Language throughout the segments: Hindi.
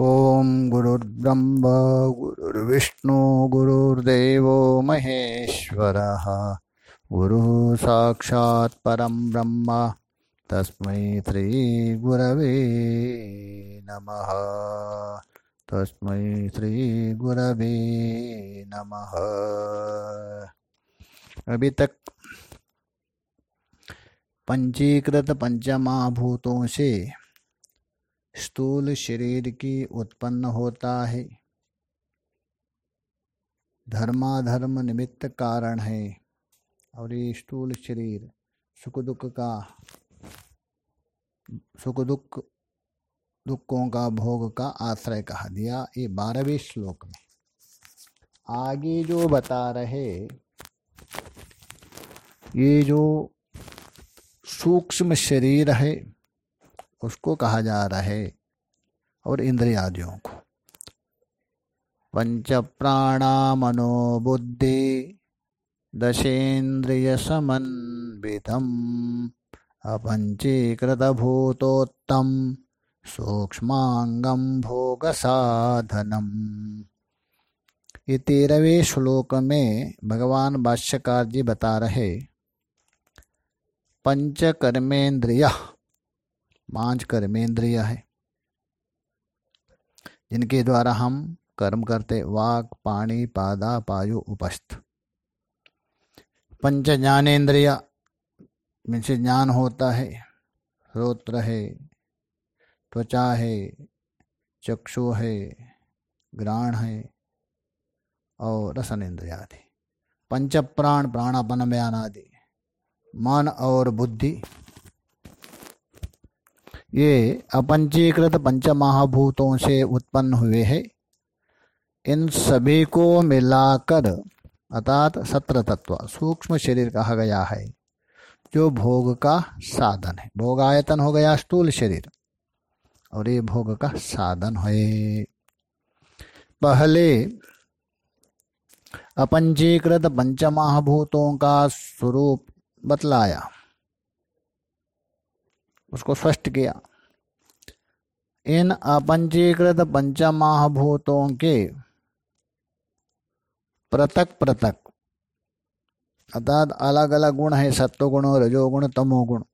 ॐ गुरुर्ब्रह्म, गुरुर्विष्णु, गुरुर्देवो महेश्वरः। गुरुः साक्षात् परं ब्रह्म, तस्मै श्रीगुरवे नमः। तस्मै श्रीगुरवे नमः। अभी तक पंचीकृत पंचमहाभूतों से स्थूल शरीर की उत्पन्न होता है। धर्माधर्म निमित्त कारण है। और ये स्थूल शरीर सुख दुख का सुख दुख दुखों का भोग का आश्रय कहा दिया ये बारहवें श्लोक में। आगे जो बता रहे, ये जो सूक्ष्म शरीर है उसको कहा जा रहा है और इंद्रियादियों को। पंच प्राणा मनोबुद्धि दशेन्द्रिय समन्वितम अपंचीकृत भूतोत्तम सूक्ष्मांगम भोग साधनम ये तेरहवें श्लोक में भगवान भाष्यकार जी बता रहे पंच कर्मेंद्रिय पाँच कर्मेंद्रिय है। जिनके द्वारा हम कर्म करते, वाक, पाणी, पादा, पायु उपस्थ। पंच ज्ञानेन्द्रिय जिनसे ज्ञान होता है, श्रोत्र है, त्वचा है, चक्षु है, ग्राण है और रसन इंद्रिया आदि पंच प्राण प्राणापन बयान आदि मन और बुद्धि ये अपंचीकृत पंच महाभूतों से उत्पन्न हुए हैं। इन सभी को मिलाकर, अर्थात सत्र तत्व सूक्ष्म शरीर कहा गया है, जो भोग का साधन है। भोग आयतन हो गया स्थूल शरीर, और ये भोग का साधन है। पहले अपंजीकृत पंच महाभूतों का स्वरूप बतलाया। उसको स्पष्ट किया। इन अपंचीकृत पंच महाभूतों के पृथक पृथक, अर्थात अलग अलग गुण है सत्व गुण रजोगुण, तमोगुण।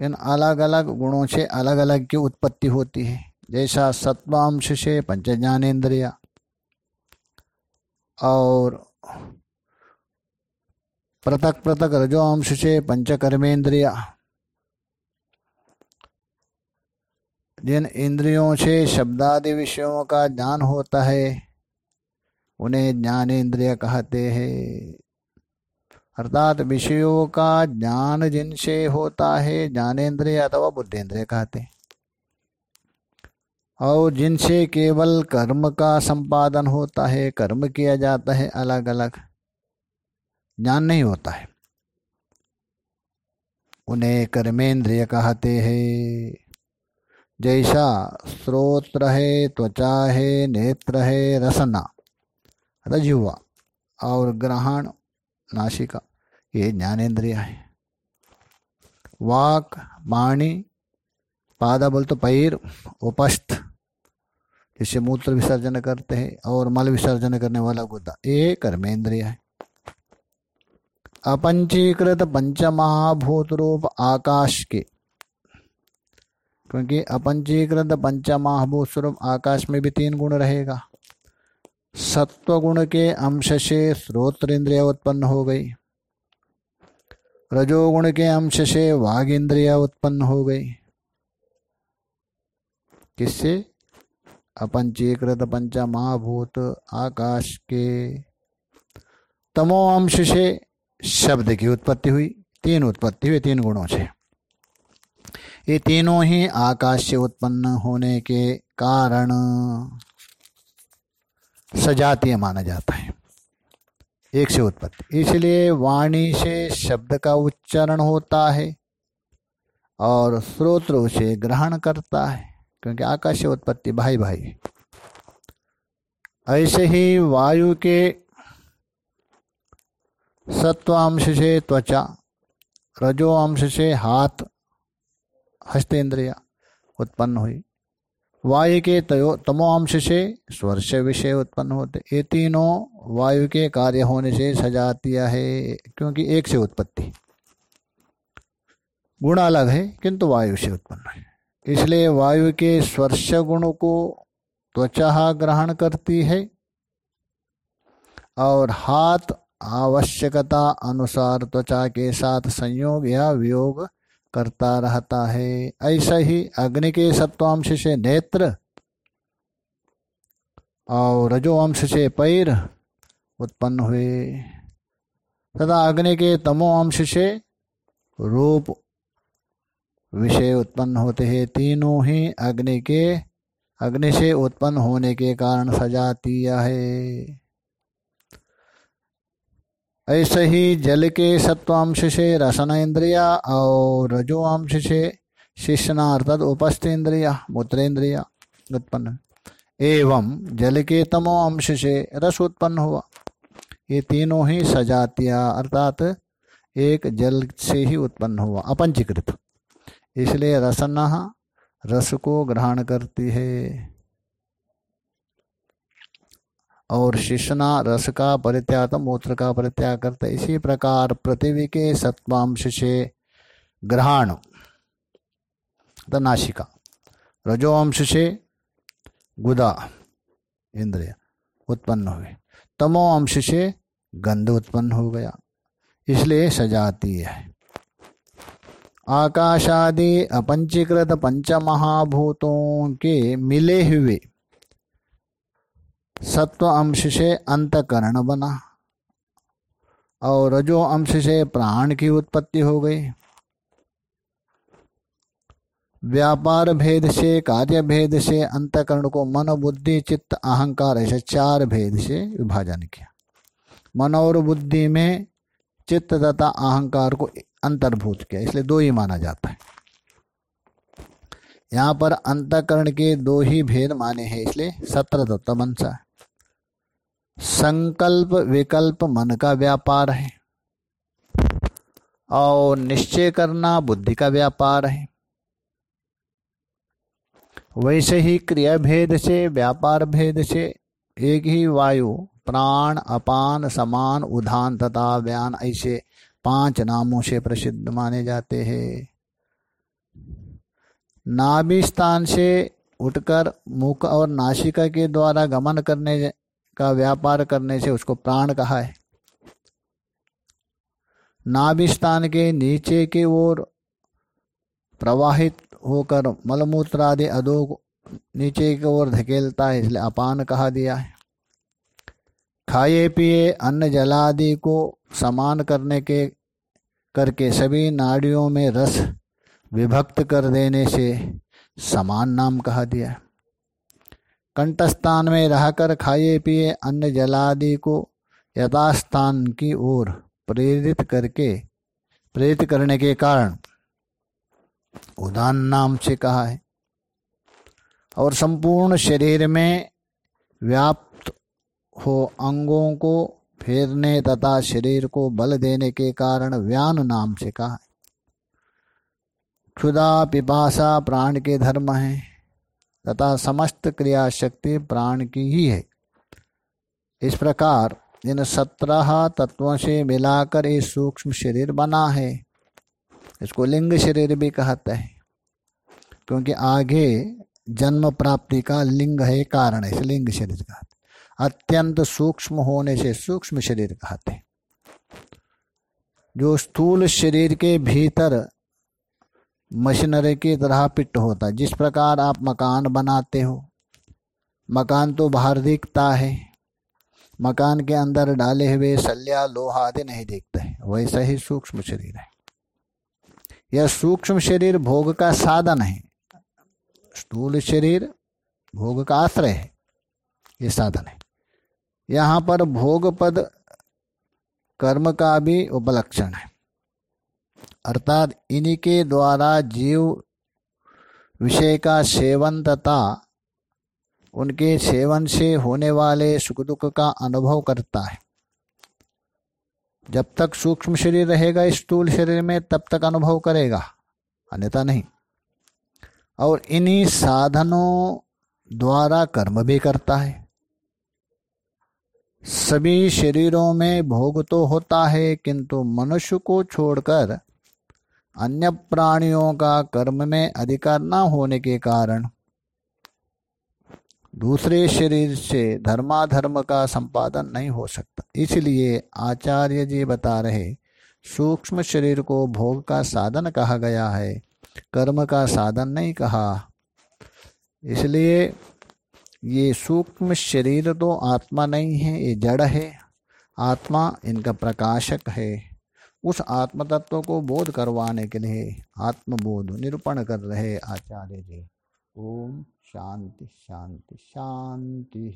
इन अलग अलग गुणों से अलग अलग की उत्पत्ति होती है। जैसा सत्वांश से पंच ज्ञानेन्द्रिया और पृथक पृथक रजो अंश से पंच कर्मेंद्रिया जिन इंद्रियों से शब्दादि विषयों का ज्ञान होता है, उन्हें ज्ञानेन्द्रिय कहते हैं। अर्थात विषयों का ज्ञान जिनसे होता है ज्ञानेन्द्रिय अथवा बुद्धेन्द्रिय कहते हैं। और जिनसे केवल कर्म का संपादन होता है, कर्म किया जाता है अलग अलग ज्ञान नहीं होता है। उन्हें कर्मेंद्रिय कहते हैं। जैसा स्रोत्र है त्वचा है नेत्र है रसना। रजुआ और ग्रहण नाशिका, ये ज्ञानेन्द्रिय है। वाक, वाणी पादा बोल तो पैर उपस्थ जिससे मूत्र विसर्जन करते हैं और मल विसर्जन करने वाला गुद्दा ये कर्मेंद्रिय है। अपंचीकृत पंचमहाभूत रूप आकाश के क्योंकि अपंचीकृत पंचमहाभूत स्वरूप आकाश में भी तीन गुण रहेगा। सत्व गुण के अंश से श्रोत्र इंद्रिया उत्पन्न हो गई। रजोगुण के अंश से वाघ इंद्रिया उत्पन्न हो गई। किससे? अपंचीकृत पंचमहाभूत आकाश के। तमो अंश से शब्द की उत्पत्ति हुई, तीन उत्पत्ति हुई, तीन गुणों से। ये तीनों ही आकाश से उत्पन्न होने के कारण सजातीय माना जाता है। एक से उत्पत्ति। इसलिए वाणी से शब्द का उच्चारण होता है और स्रोत्र से ग्रहण करता है, क्योंकि आकाश से उत्पत्ति भाई भाई ऐसे ही वायु के सत्वांश से त्वचा, रजो अंश से हाथ हस्तेंद्रिया उत्पन्न हुई। वायु के तयो तमो अंश से स्वर्श विषय उत्पन्न होते। ये तीनों वायु के कार्य होने से सजातिया है, क्योंकि एक से उत्पत्ति। गुण अलग है, किंतु वायु से उत्पन्न है। इसलिए वायु के स्पर्श गुण को त्वचा ग्रहण करती है, और हाथ आवश्यकता अनुसार त्वचा के साथ संयोग या वियोग करता रहता है। ऐसा ही अग्नि के सत्वांश से नेत्र और रजोवंश से पैर उत्पन्न हुए। तथा अग्नि के तमो अंश से रूप विषय उत्पन्न होते हैं। तीनों ही अग्नि के, अग्नि से उत्पन्न होने के कारण सजातीय है। ऐसे ही जल के सत्वांश से रसन इंद्रिया और रजोअंश से शिष्णा अर्थात उपस्थ इंद्रिया मूत्रेंद्रिया उत्पन्न। एवं जल के तमो अंश से रस उत्पन्न हुआ। ये तीनों ही सजातिया अर्थात एक जल से ही उत्पन्न हुआ अपंचीकृत इसलिए रसना रस को ग्रहण करती है। और शिष्णा रस का परित्याग मूत्र का परित्याग करते। इसी प्रकार पृथ्वी के सत्वांश से ग्रहण नाशिका रजोअंश से गुदा, इंद्रिय उत्पन्न हुए। तमो अंश से गंध उत्पन्न हो गया। इसलिए सजाती है। आकाशादि अपंचीकृत पंच महाभूतों के मिले हुए सत्व अंश से अंतकरण बना और रजो अंश से प्राण की उत्पत्ति हो गई। व्यापार भेद से कार्य भेद से अंतकरण को मन, बुद्धि, चित्त, अहंकार ऐसे चार भेद से विभाजन किया। मन और बुद्धि में चित्त तथा अहंकार को अंतर्भूत किया, इसलिए दो ही माना जाता है। यहाँ पर अंतकरण के दो ही भेद माने हैं, इसलिए सत्र तत्व मनसा संकल्प विकल्प मन का व्यापार है। और निश्चय करना बुद्धि का व्यापार है। वैसे ही क्रिया भेद से, व्यापार भेद से, एक ही वायु, प्राण, अपान, समान, उधान तथा व्यान ऐसे पाँच नामों से प्रसिद्ध माने जाते हैं। नाभि स्थान से उठकर मुख और नासिका के द्वारा गमन करने का व्यापार करने से उसको प्राण कहा है। नाभि स्थान के नीचे की ओर प्रवाहित होकर मलमूत्र आदि अधो नीचे की ओर धकेलता है, इसलिए अपान कहा दिया है। खाए, पिए, अन्न, जलादि को समान करने के, करके सभी नाड़ियों में रस विभक्त कर देने से समान नाम कहा दिया कंठस्थान में रहकर खाए पिए अन्न जलादि को यथास्थान की ओर प्रेरित करके, प्रेरित करने के कारण उदान नाम से कहा है। और संपूर्ण शरीर में व्याप्त हो अंगों को फेरने तथा शरीर को बल देने के कारण व्यान नाम से कहा है। क्षुदा पिपासा प्राण के धर्म है। तथा समस्त क्रिया शक्ति प्राण की ही है। इस प्रकार इन सत्रह तत्वों से मिलाकर ये सूक्ष्म शरीर बना है। इसको लिंग शरीर भी कहते हैं, क्योंकि आगे जन्म प्राप्ति का लिंग है कारण है लिंग शरीर कहते अत्यंत सूक्ष्म होने से सूक्ष्म शरीर कहते हैं। जो स्थूल शरीर के भीतर मशीनरी की तरह पिट होता जिस प्रकार आप मकान बनाते हो, मकान तो बाहर दिखता है, मकान के अंदर डाले हुए सल्या, लोहा आदि नहीं दिखते है। वैसा ही सूक्ष्म शरीर है। यह सूक्ष्म शरीर भोग का साधन है। स्थूल शरीर भोग का आश्रय है। ये साधन है। यहाँ पर भोग पद कर्म का भी उपलक्षण है। अर्थात इन्हीं के द्वारा जीव विषय का सेवन तथा उनके सेवन से होने वाले सुख दुख का अनुभव करता है। जब तक सूक्ष्म शरीर रहेगा, स्थूल शरीर में तब तक अनुभव करेगा, अन्यथा नहीं। और इन्हीं साधनों द्वारा कर्म भी करता है। सभी शरीरों में भोग तो होता है, किंतु मनुष्य को छोड़कर अन्य प्राणियों का कर्म में अधिकार न होने के कारण। दूसरे शरीर से धर्माधर्म का संपादन नहीं हो सकता। इसलिए आचार्य जी बता रहे, सूक्ष्म शरीर को भोग का साधन कहा गया है, कर्म का साधन नहीं कहा। इसलिए ये सूक्ष्म शरीर तो आत्मा नहीं है, ये जड़ है। आत्मा इनका प्रकाशक है। उस आत्म तत्व को बोध करवाने के लिए आत्मबोध निरूपण कर रहे आचार्य जी। ओम शांति शांति शांति।